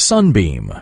Sunbeam.